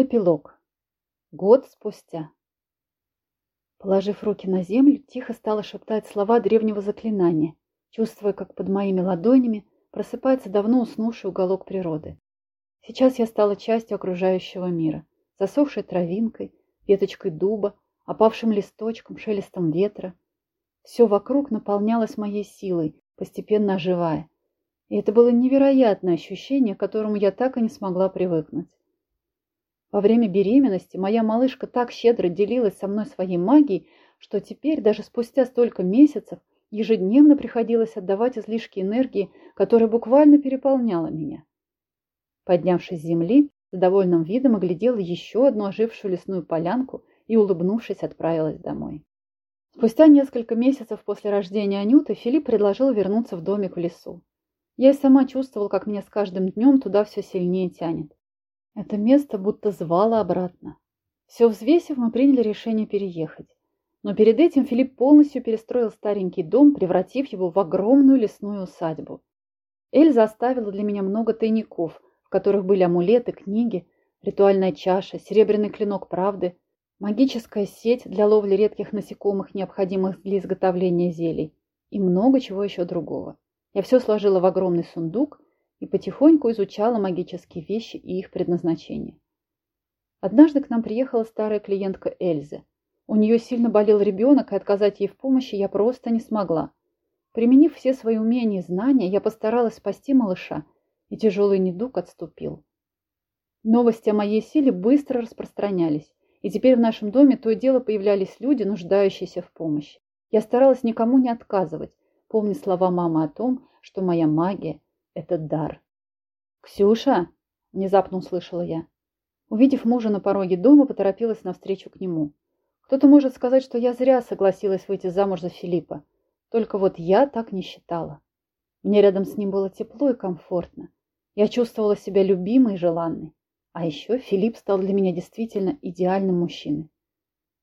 Эпилог. Год спустя. Положив руки на землю, тихо стала шептать слова древнего заклинания, чувствуя, как под моими ладонями просыпается давно уснувший уголок природы. Сейчас я стала частью окружающего мира, засохшей травинкой, веточкой дуба, опавшим листочком, шелестом ветра. Все вокруг наполнялось моей силой, постепенно оживая. И это было невероятное ощущение, к которому я так и не смогла привыкнуть. Во время беременности моя малышка так щедро делилась со мной своей магией, что теперь, даже спустя столько месяцев, ежедневно приходилось отдавать излишки энергии, которая буквально переполняла меня. Поднявшись с земли, с довольным видом оглядела еще одну ожившую лесную полянку и, улыбнувшись, отправилась домой. Спустя несколько месяцев после рождения Анюты Филипп предложил вернуться в домик в лесу. Я и сама чувствовала, как меня с каждым днем туда все сильнее тянет. Это место будто звало обратно. Все взвесив, мы приняли решение переехать. Но перед этим Филипп полностью перестроил старенький дом, превратив его в огромную лесную усадьбу. Эльза оставила для меня много тайников, в которых были амулеты, книги, ритуальная чаша, серебряный клинок правды, магическая сеть для ловли редких насекомых, необходимых для изготовления зелий, и много чего еще другого. Я все сложила в огромный сундук и потихоньку изучала магические вещи и их предназначение. Однажды к нам приехала старая клиентка Эльзы. У нее сильно болел ребенок, и отказать ей в помощи я просто не смогла. Применив все свои умения и знания, я постаралась спасти малыша, и тяжелый недуг отступил. Новости о моей силе быстро распространялись, и теперь в нашем доме то и дело появлялись люди, нуждающиеся в помощи. Я старалась никому не отказывать, помня слова мамы о том, что моя магия этот дар. «Ксюша!» – внезапно услышала я. Увидев мужа на пороге дома, поторопилась навстречу к нему. Кто-то может сказать, что я зря согласилась выйти замуж за Филиппа. Только вот я так не считала. Мне рядом с ним было тепло и комфортно. Я чувствовала себя любимой и желанной. А еще Филипп стал для меня действительно идеальным мужчиной.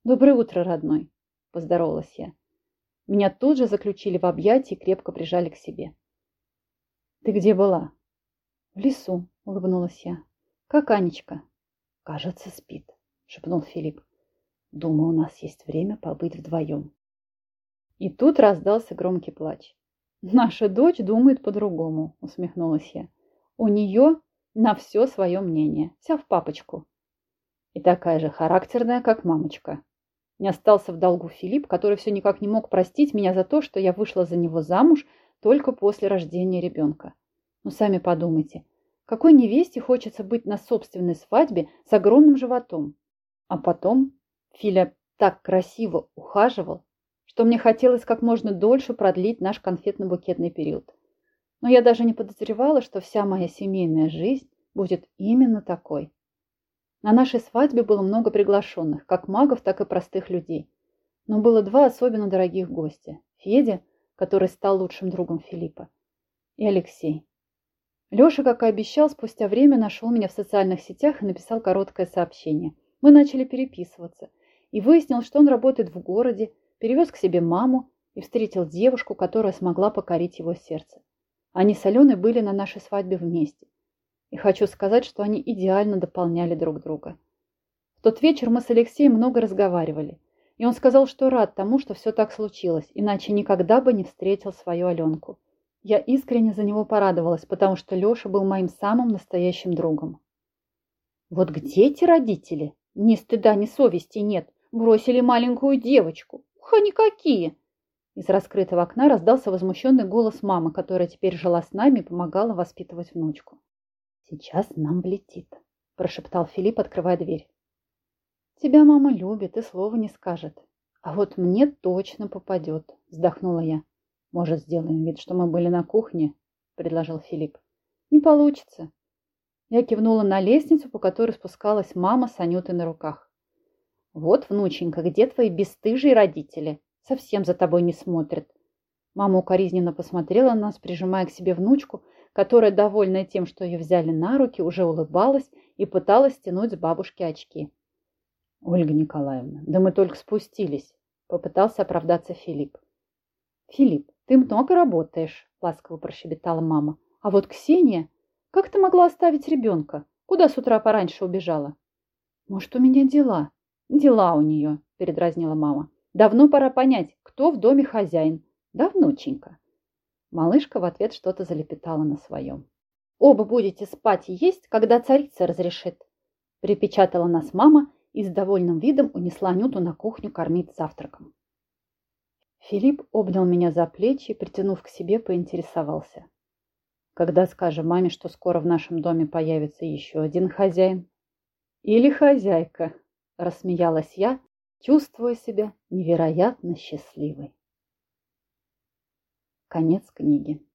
«Доброе утро, родной!» – поздоровалась я. Меня тут же заключили в объятия и крепко прижали к себе. «Ты где была?» «В лесу», — улыбнулась я. «Как Анечка?» «Кажется, спит», — шепнул Филипп. «Думаю, у нас есть время побыть вдвоем». И тут раздался громкий плач. «Наша дочь думает по-другому», — усмехнулась я. «У нее на все свое мнение, вся в папочку». И такая же характерная, как мамочка. Не остался в долгу Филипп, который все никак не мог простить меня за то, что я вышла за него замуж только после рождения ребенка. Ну, сами подумайте, какой невесте хочется быть на собственной свадьбе с огромным животом? А потом Филя так красиво ухаживал, что мне хотелось как можно дольше продлить наш конфетно-букетный период. Но я даже не подозревала, что вся моя семейная жизнь будет именно такой. На нашей свадьбе было много приглашенных, как магов, так и простых людей. Но было два особенно дорогих гостя. Федя – который стал лучшим другом Филиппа, и Алексей. Леша, как и обещал, спустя время нашел меня в социальных сетях и написал короткое сообщение. Мы начали переписываться, и выяснил, что он работает в городе, перевез к себе маму и встретил девушку, которая смогла покорить его сердце. Они с Аленой были на нашей свадьбе вместе. И хочу сказать, что они идеально дополняли друг друга. В тот вечер мы с Алексеем много разговаривали. И он сказал, что рад тому, что все так случилось, иначе никогда бы не встретил свою Аленку. Я искренне за него порадовалась, потому что Леша был моим самым настоящим другом. Вот где эти родители? Ни стыда, ни совести нет. Бросили маленькую девочку. Ух, они какие! Из раскрытого окна раздался возмущенный голос мамы, которая теперь жила с нами и помогала воспитывать внучку. «Сейчас нам влетит», – прошептал Филипп, открывая дверь. Тебя мама любит и слова не скажет. А вот мне точно попадет, вздохнула я. Может, сделаем вид, что мы были на кухне, предложил Филипп. Не получится. Я кивнула на лестницу, по которой спускалась мама с Анютой на руках. Вот, внученька, где твои бесстыжие родители? Совсем за тобой не смотрят. Мама укоризненно посмотрела на нас, прижимая к себе внучку, которая, довольная тем, что ее взяли на руки, уже улыбалась и пыталась стянуть с бабушки очки. Ольга Николаевна, да мы только спустились, попытался оправдаться Филипп. Филипп, ты много работаешь, ласково прощебетала мама. А вот Ксения, как ты могла оставить ребенка? Куда с утра пораньше убежала? Может, у меня дела? Дела у нее, передразнила мама. Давно пора понять, кто в доме хозяин. Давнученько. Малышка в ответ что-то залепетала на своем. Оба будете спать и есть, когда царица разрешит. Припечатала нас мама и с довольным видом унесла Анюту на кухню кормить завтраком. Филипп обнял меня за плечи и, притянув к себе, поинтересовался. Когда скажем маме, что скоро в нашем доме появится еще один хозяин? Или хозяйка, рассмеялась я, чувствуя себя невероятно счастливой. Конец книги.